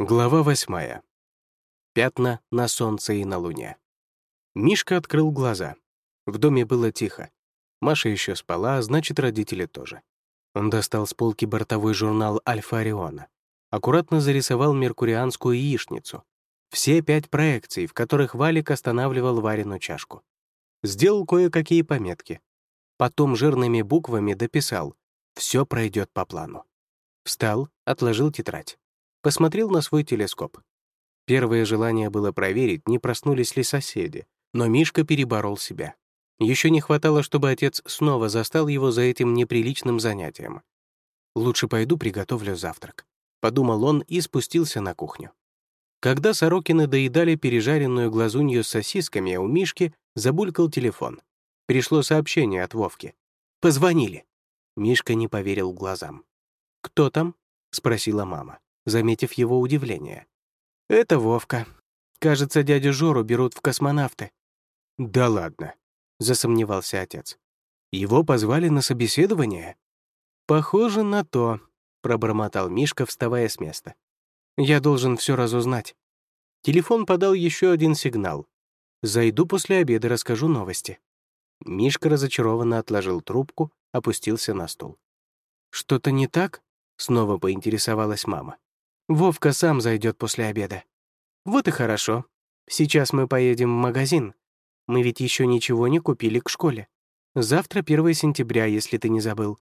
Глава восьмая. Пятна на солнце и на луне. Мишка открыл глаза. В доме было тихо. Маша еще спала, а значит, родители тоже. Он достал с полки бортовой журнал «Альфа Ориона». Аккуратно зарисовал меркурианскую яичницу. Все пять проекций, в которых Валик останавливал Варину чашку. Сделал кое-какие пометки. Потом жирными буквами дописал «Все пройдет по плану». Встал, отложил тетрадь посмотрел на свой телескоп. Первое желание было проверить, не проснулись ли соседи, но Мишка переборол себя. Еще не хватало, чтобы отец снова застал его за этим неприличным занятием. «Лучше пойду приготовлю завтрак», — подумал он и спустился на кухню. Когда Сорокины доедали пережаренную глазунью с сосисками, у Мишки забулькал телефон. Пришло сообщение от Вовки. «Позвонили». Мишка не поверил глазам. «Кто там?» — спросила мама заметив его удивление. «Это Вовка. Кажется, дядю Жору берут в космонавты». «Да ладно», — засомневался отец. «Его позвали на собеседование?» «Похоже на то», — пробормотал Мишка, вставая с места. «Я должен все разузнать». Телефон подал еще один сигнал. «Зайду после обеда, расскажу новости». Мишка разочарованно отложил трубку, опустился на стул. «Что-то не так?» — снова поинтересовалась мама. Вовка сам зайдет после обеда. Вот и хорошо. Сейчас мы поедем в магазин. Мы ведь еще ничего не купили к школе. Завтра 1 сентября, если ты не забыл.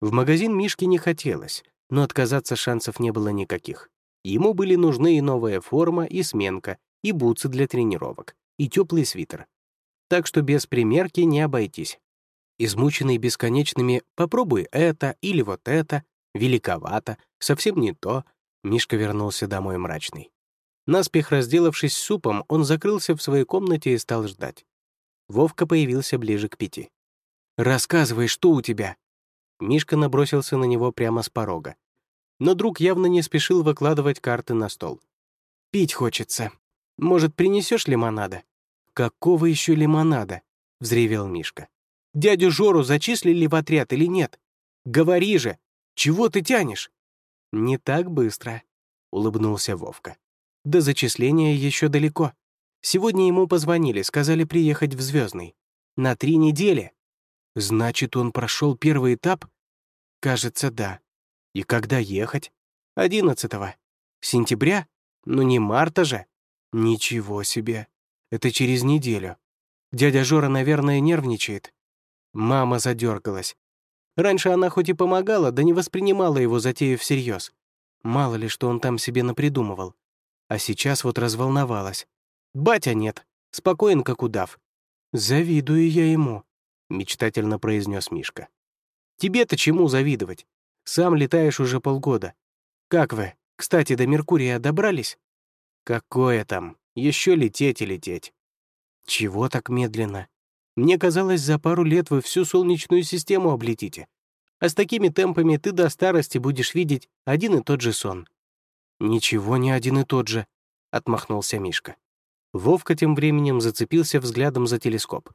В магазин Мишке не хотелось, но отказаться шансов не было никаких. Ему были нужны и новая форма, и сменка, и бутсы для тренировок, и теплый свитер. Так что без примерки не обойтись. Измученный бесконечными «попробуй это» или «вот это», «великовато», «совсем не то», Мишка вернулся домой мрачный. Наспех разделавшись супом, он закрылся в своей комнате и стал ждать. Вовка появился ближе к пяти. «Рассказывай, что у тебя?» Мишка набросился на него прямо с порога. Но друг явно не спешил выкладывать карты на стол. «Пить хочется. Может, принесешь лимонада?» «Какого еще лимонада?» — взревел Мишка. «Дядю Жору зачислили в отряд или нет? Говори же! Чего ты тянешь?» «Не так быстро», — улыбнулся Вовка. «До зачисления еще далеко. Сегодня ему позвонили, сказали приехать в Звездный. На три недели. Значит, он прошел первый этап? Кажется, да. И когда ехать? Одиннадцатого. Сентября? Ну не марта же. Ничего себе. Это через неделю. Дядя Жора, наверное, нервничает. Мама задергалась. Раньше она хоть и помогала, да не воспринимала его затею всерьез. Мало ли, что он там себе напридумывал. А сейчас вот разволновалась. «Батя нет, спокоен, как удав». «Завидую я ему», — мечтательно произнес Мишка. «Тебе-то чему завидовать? Сам летаешь уже полгода. Как вы, кстати, до Меркурия добрались?» «Какое там? Еще лететь и лететь». «Чего так медленно?» Мне казалось, за пару лет вы всю Солнечную систему облетите. А с такими темпами ты до старости будешь видеть один и тот же сон». «Ничего не один и тот же», — отмахнулся Мишка. Вовка тем временем зацепился взглядом за телескоп.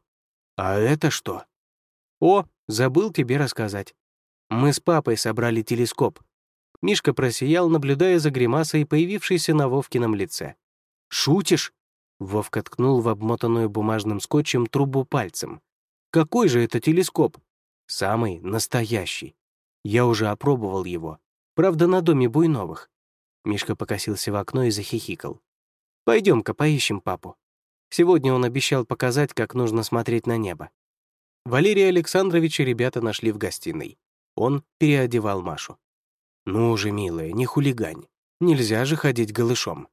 «А это что?» «О, забыл тебе рассказать. Мы с папой собрали телескоп». Мишка просиял, наблюдая за гримасой, появившейся на Вовкином лице. «Шутишь?» Вовка ткнул в обмотанную бумажным скотчем трубу пальцем. «Какой же это телескоп?» «Самый настоящий. Я уже опробовал его. Правда, на доме Буйновых». Мишка покосился в окно и захихикал. «Пойдем-ка поищем папу. Сегодня он обещал показать, как нужно смотреть на небо». Валерия Александровича ребята нашли в гостиной. Он переодевал Машу. «Ну же, милая, не хулигань. Нельзя же ходить голышом.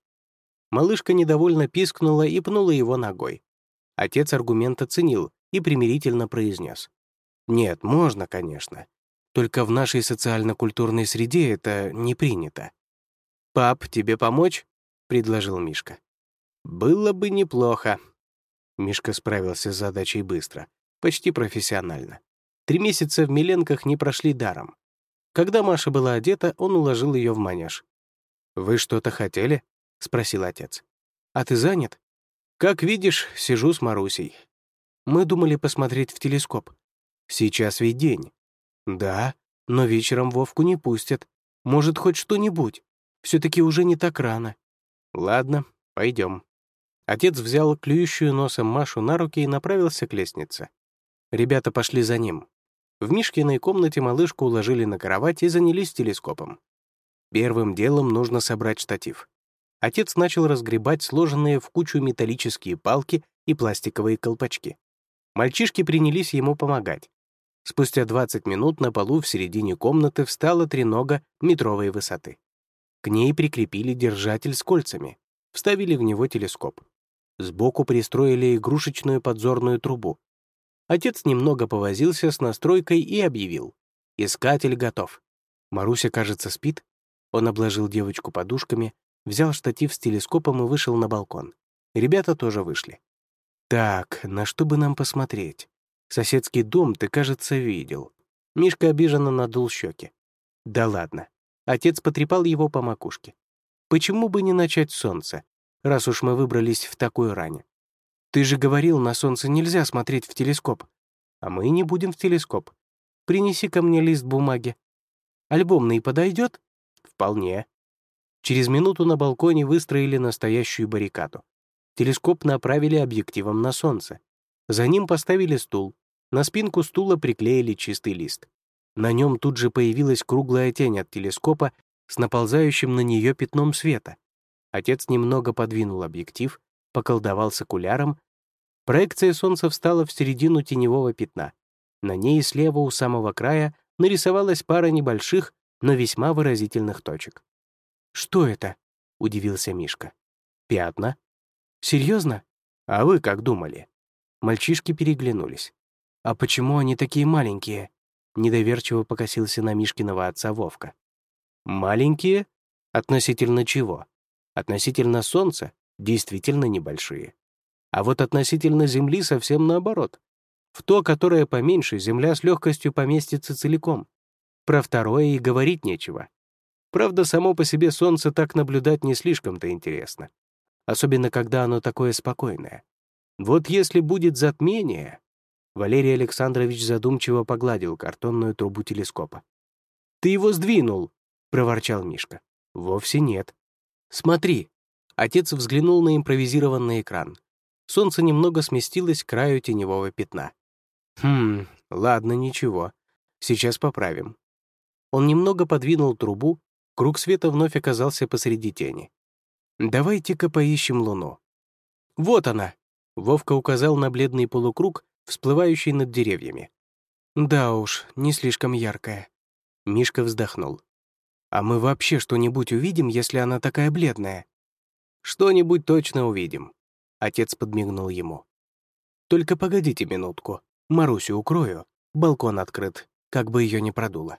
Малышка недовольно пискнула и пнула его ногой. Отец аргумент оценил и примирительно произнес. «Нет, можно, конечно. Только в нашей социально-культурной среде это не принято». «Пап, тебе помочь?» — предложил Мишка. «Было бы неплохо». Мишка справился с задачей быстро, почти профессионально. Три месяца в Миленках не прошли даром. Когда Маша была одета, он уложил ее в манеж. «Вы что-то хотели?» — спросил отец. «А ты занят?» «Как видишь, сижу с Марусей. Мы думали посмотреть в телескоп. Сейчас ведь день». «Да, но вечером Вовку не пустят. Может, хоть что-нибудь. Все-таки уже не так рано. Ладно, пойдем. Отец взял клюющую носом Машу на руки и направился к лестнице. Ребята пошли за ним. В Мишкиной комнате малышку уложили на кровать и занялись телескопом. Первым делом нужно собрать штатив. Отец начал разгребать сложенные в кучу металлические палки и пластиковые колпачки. Мальчишки принялись ему помогать. Спустя 20 минут на полу в середине комнаты встала тренога метровой высоты. К ней прикрепили держатель с кольцами, вставили в него телескоп. Сбоку пристроили игрушечную подзорную трубу. Отец немного повозился с настройкой и объявил. «Искатель готов». Маруся, кажется, спит. Он обложил девочку подушками, взял штатив с телескопом и вышел на балкон. Ребята тоже вышли. «Так, на что бы нам посмотреть? Соседский дом ты, кажется, видел». Мишка обиженно надул щеки. «Да ладно». Отец потрепал его по макушке. «Почему бы не начать солнце, раз уж мы выбрались в такую рань? Ты же говорил, на солнце нельзя смотреть в телескоп. А мы не будем в телескоп. Принеси ко мне лист бумаги. Альбомный подойдет? Вполне. Через минуту на балконе выстроили настоящую баррикаду. Телескоп направили объективом на солнце. За ним поставили стул. На спинку стула приклеили чистый лист. На нем тут же появилась круглая тень от телескопа с наползающим на нее пятном света. Отец немного подвинул объектив, поколдовал с окуляром. Проекция солнца встала в середину теневого пятна. На ней слева у самого края нарисовалась пара небольших, но весьма выразительных точек. «Что это?» — удивился Мишка. «Пятна», Серьезно? А вы как думали? Мальчишки переглянулись. А почему они такие маленькие? Недоверчиво покосился на Мишкиного отца Вовка. Маленькие? Относительно чего? Относительно Солнца? Действительно небольшие. А вот относительно Земли совсем наоборот. В то, которое поменьше, Земля с легкостью поместится целиком. Про второе и говорить нечего. Правда, само по себе Солнце так наблюдать не слишком-то интересно особенно когда оно такое спокойное. Вот если будет затмение... Валерий Александрович задумчиво погладил картонную трубу телескопа. «Ты его сдвинул!» — проворчал Мишка. «Вовсе нет. Смотри!» Отец взглянул на импровизированный экран. Солнце немного сместилось к краю теневого пятна. «Хм, ладно, ничего. Сейчас поправим». Он немного подвинул трубу, круг света вновь оказался посреди тени. Давайте-ка поищем Луну. Вот она. Вовка указал на бледный полукруг, всплывающий над деревьями. Да уж, не слишком яркая. Мишка вздохнул. А мы вообще что-нибудь увидим, если она такая бледная? Что-нибудь точно увидим. Отец подмигнул ему. Только погодите минутку. Марусю укрою. Балкон открыт, как бы ее не продуло.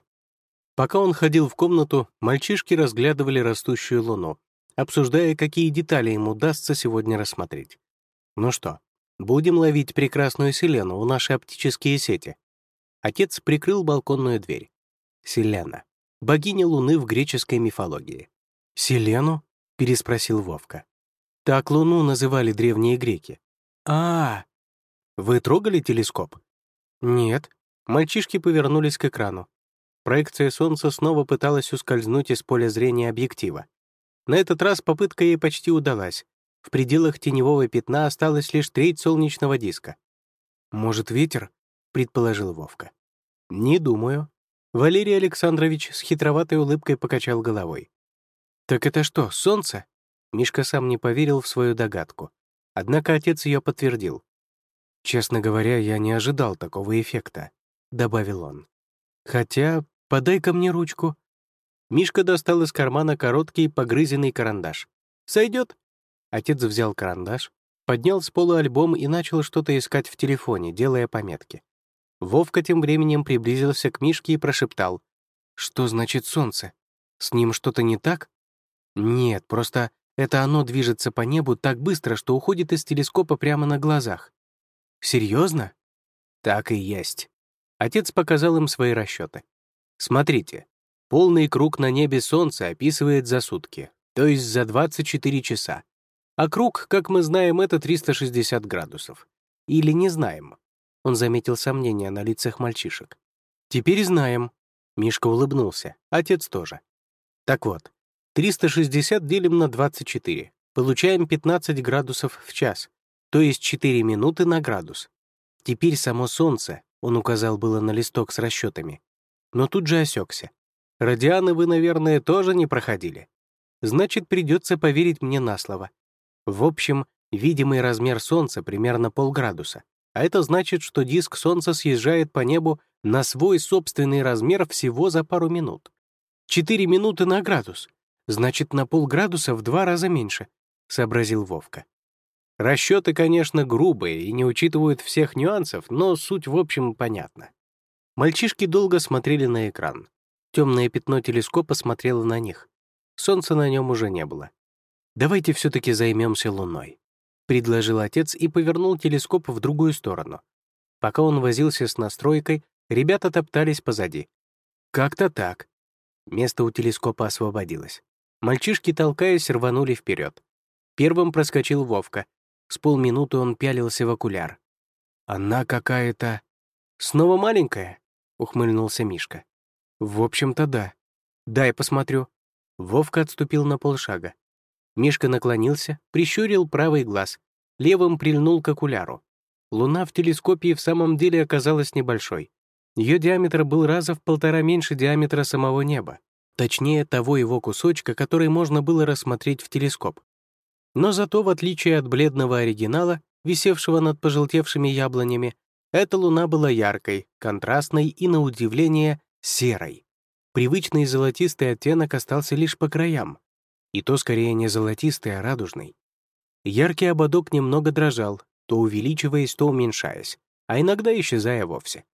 Пока он ходил в комнату, мальчишки разглядывали растущую луну, обсуждая, какие детали им удастся сегодня рассмотреть. Ну что, будем ловить прекрасную Селену в наши оптические сети. Отец прикрыл балконную дверь. Селена. Богиня Луны в греческой мифологии. «Селену?» — переспросил Вовка. «Так Луну называли древние греки». А, -а, а Вы трогали телескоп?» «Нет». Мальчишки повернулись к экрану. Проекция Солнца снова пыталась ускользнуть из поля зрения объектива. На этот раз попытка ей почти удалась. В пределах теневого пятна осталась лишь треть солнечного диска. «Может, ветер?» — предположил Вовка. «Не думаю». Валерий Александрович с хитроватой улыбкой покачал головой. «Так это что, солнце?» Мишка сам не поверил в свою догадку. Однако отец ее подтвердил. «Честно говоря, я не ожидал такого эффекта», — добавил он. «Хотя, подай-ка мне ручку», Мишка достал из кармана короткий погрызенный карандаш. «Сойдет?» Отец взял карандаш, поднял с пола альбом и начал что-то искать в телефоне, делая пометки. Вовка тем временем приблизился к Мишке и прошептал. «Что значит солнце? С ним что-то не так?» «Нет, просто это оно движется по небу так быстро, что уходит из телескопа прямо на глазах». «Серьезно?» «Так и есть». Отец показал им свои расчеты. «Смотрите, Полный круг на небе Солнца описывает за сутки, то есть за 24 часа. А круг, как мы знаем, это 360 градусов. Или не знаем. Он заметил сомнения на лицах мальчишек. «Теперь знаем». Мишка улыбнулся, отец тоже. Так вот, 360 делим на 24. Получаем 15 градусов в час, то есть 4 минуты на градус. Теперь само Солнце, он указал было на листок с расчетами, но тут же осекся. Радианы вы, наверное, тоже не проходили. Значит, придется поверить мне на слово. В общем, видимый размер Солнца примерно полградуса, а это значит, что диск Солнца съезжает по небу на свой собственный размер всего за пару минут. 4 минуты на градус. Значит, на полградуса в два раза меньше, — сообразил Вовка. Расчеты, конечно, грубые и не учитывают всех нюансов, но суть, в общем, понятна. Мальчишки долго смотрели на экран. Темное пятно телескопа смотрело на них. Солнца на нем уже не было. «Давайте все-таки займемся Луной», — предложил отец и повернул телескоп в другую сторону. Пока он возился с настройкой, ребята топтались позади. «Как-то так». Место у телескопа освободилось. Мальчишки, толкаясь, рванули вперед. Первым проскочил Вовка, с полминуты он пялился в окуляр. «Она какая-то...» «Снова маленькая?» — ухмыльнулся Мишка. «В общем-то, да. Дай посмотрю». Вовка отступил на полшага. Мишка наклонился, прищурил правый глаз, левым прильнул к окуляру. Луна в телескопе в самом деле оказалась небольшой. Ее диаметр был раза в полтора меньше диаметра самого неба. Точнее, того его кусочка, который можно было рассмотреть в телескоп. Но зато, в отличие от бледного оригинала, висевшего над пожелтевшими яблонями, эта луна была яркой, контрастной и, на удивление, серой. Привычный золотистый оттенок остался лишь по краям. И то скорее не золотистый, а радужный. Яркий ободок немного дрожал, то увеличиваясь, то уменьшаясь, а иногда исчезая вовсе.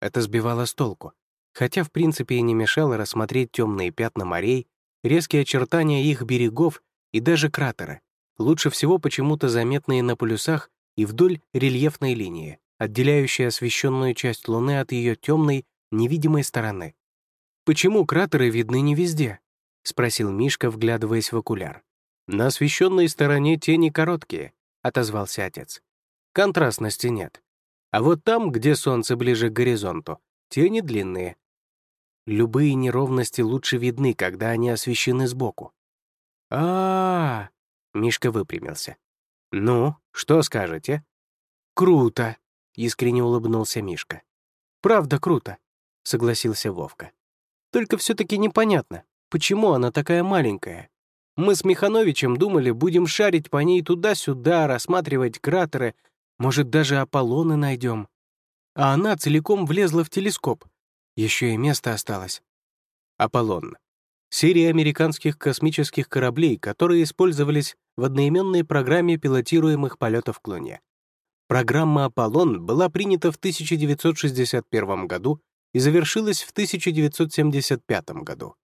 Это сбивало с толку, хотя в принципе и не мешало рассмотреть темные пятна морей, резкие очертания их берегов и даже кратеры, лучше всего почему-то заметные на полюсах и вдоль рельефной линии, отделяющей освещенную часть Луны от ее темной, невидимой стороны. «Почему кратеры видны не везде?» — спросил Мишка, вглядываясь в окуляр. «На освещенной стороне тени короткие», — отозвался отец. «Контрастности нет. А вот там, где солнце ближе к горизонту, тени длинные. Любые неровности лучше видны, когда они освещены сбоку. а, -а, -а Мишка выпрямился. «Ну, что скажете?» «Круто!» — искренне улыбнулся Мишка. «Правда круто!» — согласился Вовка. «Только все-таки непонятно, почему она такая маленькая. Мы с Михановичем думали, будем шарить по ней туда-сюда, рассматривать кратеры, может, даже Аполлоны найдем. А она целиком влезла в телескоп. Еще и место осталось. Аполлон серии американских космических кораблей, которые использовались в одноименной программе пилотируемых полетов к Луне. Программа «Аполлон» была принята в 1961 году и завершилась в 1975 году.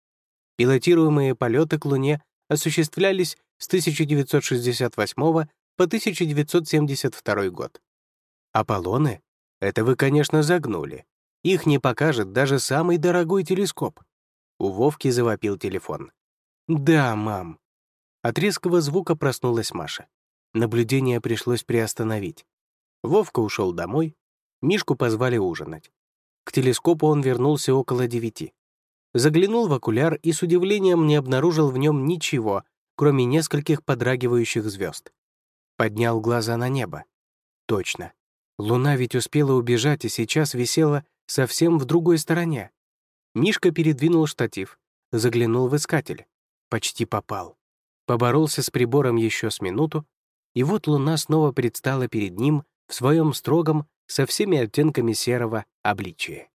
Пилотируемые полеты к Луне осуществлялись с 1968 по 1972 год. Аполлоны? Это вы, конечно, загнули. Их не покажет даже самый дорогой телескоп. У Вовки завопил телефон. «Да, мам». От резкого звука проснулась Маша. Наблюдение пришлось приостановить. Вовка ушел домой, Мишку позвали ужинать. К телескопу он вернулся около девяти. Заглянул в окуляр и с удивлением не обнаружил в нем ничего, кроме нескольких подрагивающих звезд. Поднял глаза на небо. Точно. Луна ведь успела убежать и сейчас висела совсем в другой стороне. Мишка передвинул штатив, заглянул в искатель. Почти попал. Поборолся с прибором еще с минуту, и вот луна снова предстала перед ним в своем строгом, со всеми оттенками серого обличии.